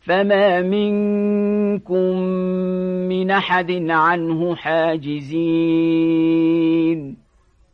فما منكم من أحد عنه حاجزين